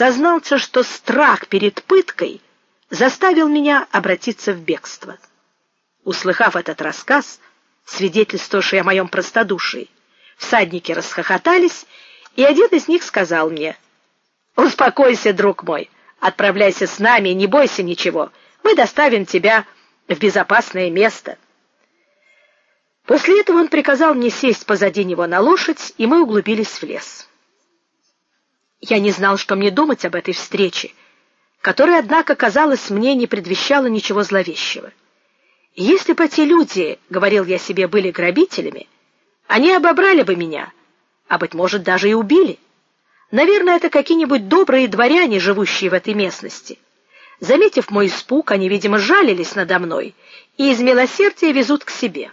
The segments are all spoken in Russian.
сознался, что страх перед пыткой заставил меня обратиться в бегство. Услыхав этот рассказ, свидетельствующий о моем простодушии, всадники расхохотались, и один из них сказал мне: "Успокойся, друг мой, отправляйся с нами, не бойся ничего. Мы доставим тебя в безопасное место". После этого он приказал мне сесть позади него на лошадь, и мы углубились в лес. Я не знал, что мне думать об этой встрече, которая, однако, казалось мне, не предвещала ничего зловещего. Если бы эти люди, говорил я себе, были грабителями, они обобрали бы меня, а быть может, даже и убили. Наверное, это какие-нибудь добрые дворяне, живущие в этой местности. Заметив мой испуг, они, видимо, жалились надо мной и из милосердия везут к себе.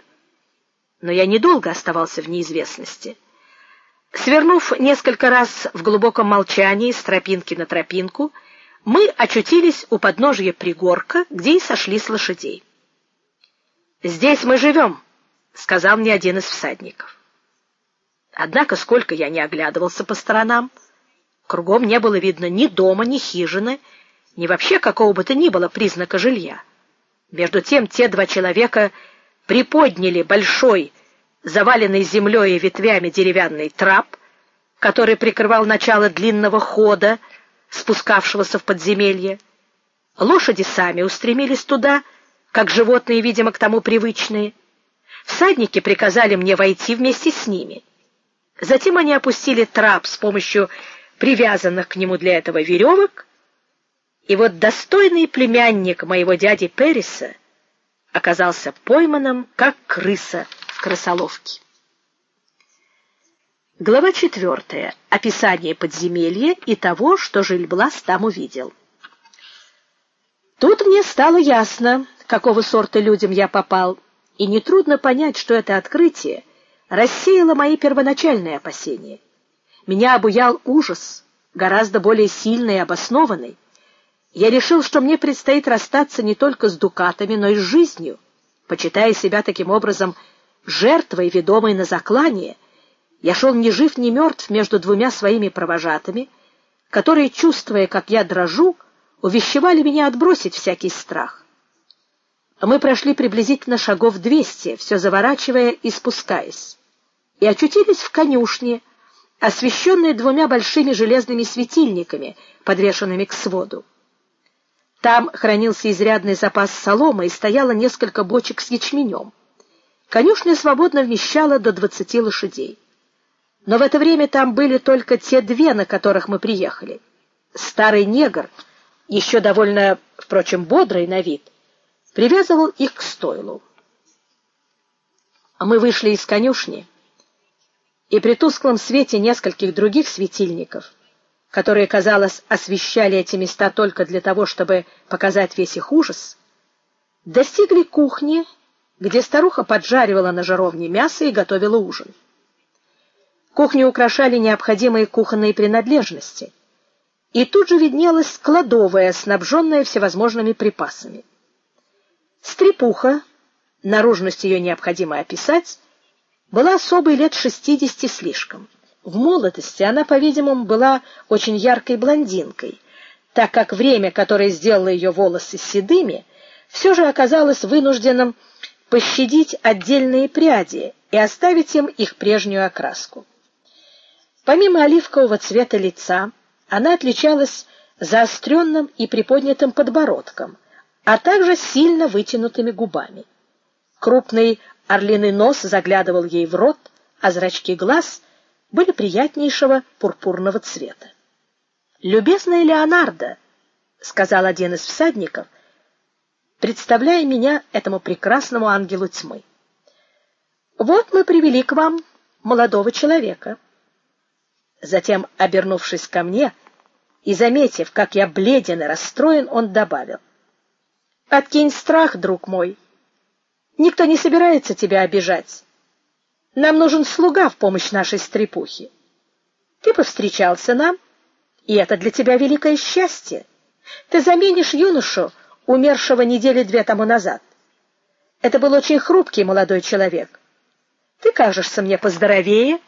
Но я недолго оставался в неизвестности. Свернув несколько раз в глубоком молчании с тропинки на тропинку, мы очутились у подножия пригорка, где и сошли с лошадей. Здесь мы живем», — сказал мне один из всадников. Однако сколько я не оглядывался по сторонам, кругом не было видно ни дома, ни хижины, ни вообще какого бы то ни было признака жилья. Между тем те два человека приподняли большой заваленный землей и ветвями деревянный трап, который прикрывал начало длинного хода, спускавшегося в подземелье. Лошади сами устремились туда, как животные, видимо, к тому привычные. Всадники приказали мне войти вместе с ними. Затем они опустили трап с помощью привязанных к нему для этого веревок, и вот достойный племянник моего дяди Периса оказался пойманным, как крыса в крысоловке. Глава четвертая. Описание подземелья и того, что Жильблас там увидел. Тут мне стало ясно, какого сорта людям я попал, и нетрудно понять, что это открытие рассеяло мои первоначальные опасения. Меня обуял ужас, гораздо более сильный и обоснованный. Я решил, что мне предстоит расстаться не только с дукатами, но и с жизнью, почитая себя таким образом жертвой, ведомой на заклание. Я шел ни жив, ни мертв между двумя своими провожатыми, которые, чувствуя, как я дрожу, увещевали меня отбросить всякий страх. Мы прошли приблизительно шагов двести, все заворачивая и спускаясь, и очутились в конюшне, освещенной двумя большими железными светильниками, подвешенными к своду. Там хранился изрядный запас соломы и стояло несколько бочек с ячменем. Конюшня свободно вмещала до двадцати лошадей. Но в это время там были только те две, на которых мы приехали. Старый негр, еще довольно, впрочем, бодрый на вид, привязывал их к стойлу. А мы вышли из конюшни, и при тусклом свете нескольких других светильников, которые, казалось, освещали эти места только для того, чтобы показать весь их ужас, достигли кухни, где старуха поджаривала на жаровне мясо и готовила ужин. Кухню украшали необходимые кухонные принадлежности, и тут же виднелась кладовая, снабженная всевозможными припасами. Стрепуха, наружность ее необходимо описать, была особой лет шестидесяти слишком. В молодости она, по-видимому, была очень яркой блондинкой, так как время, которое сделало ее волосы седыми, все же оказалось вынужденным пощадить отдельные пряди и оставить им их прежнюю окраску. Помимо оливкового цвета лица, она отличалась заостренным и приподнятым подбородком – а также сильно вытянутыми губами. Крупный орлиный нос заглядывал ей в рот, а зрачки глаз были приятнейшего пурпурного цвета. "Любезная Леонардо", сказал один из всадников, представляя меня этому прекрасному ангелу тьмы. "Вот мы привели к вам молодого человека". Затем, обернувшись ко мне и заметив, как я бледен и расстроен, он добавил: Откинь страх, друг мой. Никто не собирается тебя обижать. Нам нужен слуга в помощь нашей стрепухе. Ты повстречался нам, и это для тебя великое счастье. Ты заменишь юношу, умершего недели две тому назад. Это был очень хрупкий молодой человек. Ты кажешься мне поздоровее